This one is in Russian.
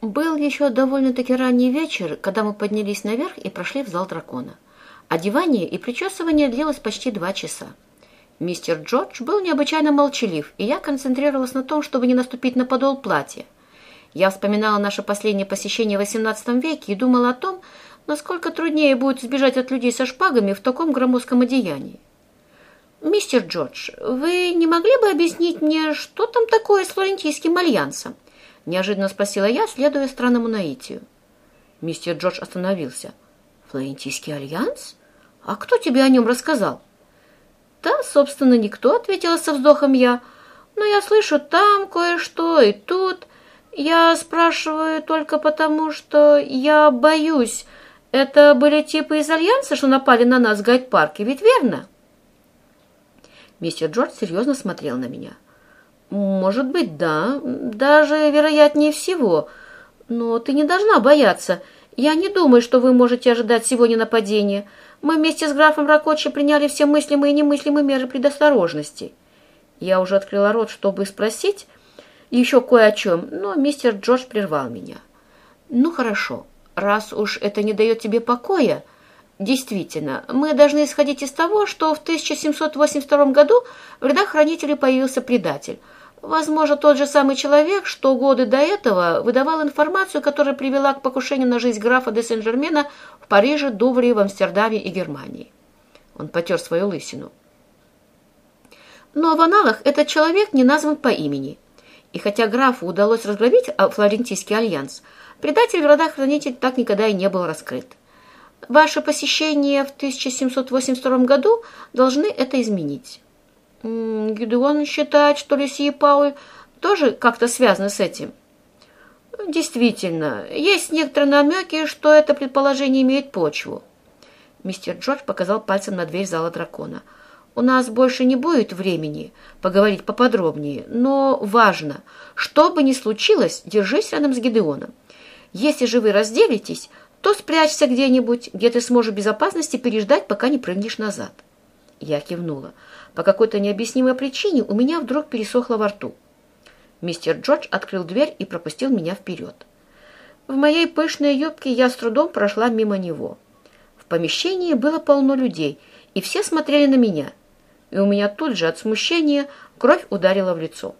Был еще довольно-таки ранний вечер, когда мы поднялись наверх и прошли в зал дракона. Одевание и причесывание длилось почти два часа. Мистер Джордж был необычайно молчалив, и я концентрировалась на том, чтобы не наступить на подол платья. Я вспоминала наше последнее посещение в XVIII веке и думала о том, насколько труднее будет сбежать от людей со шпагами в таком громоздком одеянии. «Мистер Джордж, вы не могли бы объяснить мне, что там такое с Флорентийским альянсом?» Неожиданно спросила я, следуя странному наитию. Мистер Джордж остановился. «Флорентийский альянс? А кто тебе о нем рассказал?» «Да, собственно, никто», — ответила со вздохом я. «Но я слышу там кое-что и тут. Я спрашиваю только потому, что я боюсь. Это были типы из альянса, что напали на нас в гайд-парке, ведь верно?» Мистер Джордж серьезно смотрел на меня. «Может быть, да. Даже вероятнее всего. Но ты не должна бояться. Я не думаю, что вы можете ожидать сегодня нападения. Мы вместе с графом Ракочи приняли все мыслимые и немыслимые меры предосторожности». Я уже открыла рот, чтобы спросить еще кое о чем, но мистер Джордж прервал меня. «Ну, хорошо. Раз уж это не дает тебе покоя...» Действительно, мы должны исходить из того, что в 1782 году в рядах хранителей появился предатель. Возможно, тот же самый человек, что годы до этого выдавал информацию, которая привела к покушению на жизнь графа де Сен-Жермена в Париже, Дувре, в Амстердаме и Германии. Он потер свою лысину. Но в аналах этот человек не назван по имени. И хотя графу удалось разгромить Флорентийский альянс, предатель в родах хранителей так никогда и не был раскрыт. Ваше посещение в 1782 году должны это изменить. Гидеон считает, что Люси и Пауль тоже как-то связаны с этим. Действительно, есть некоторые намеки, что это предположение имеет почву. Мистер Джордж показал пальцем на дверь зала дракона. У нас больше не будет времени поговорить поподробнее, но важно, что бы ни случилось, держись рядом с Гидеоном. Если же вы разделитесь, то спрячься где-нибудь, где ты сможешь в безопасности переждать, пока не прыгнешь назад. Я кивнула. По какой-то необъяснимой причине у меня вдруг пересохло во рту. Мистер Джордж открыл дверь и пропустил меня вперед. В моей пышной юбке я с трудом прошла мимо него. В помещении было полно людей, и все смотрели на меня. И у меня тут же от смущения кровь ударила в лицо.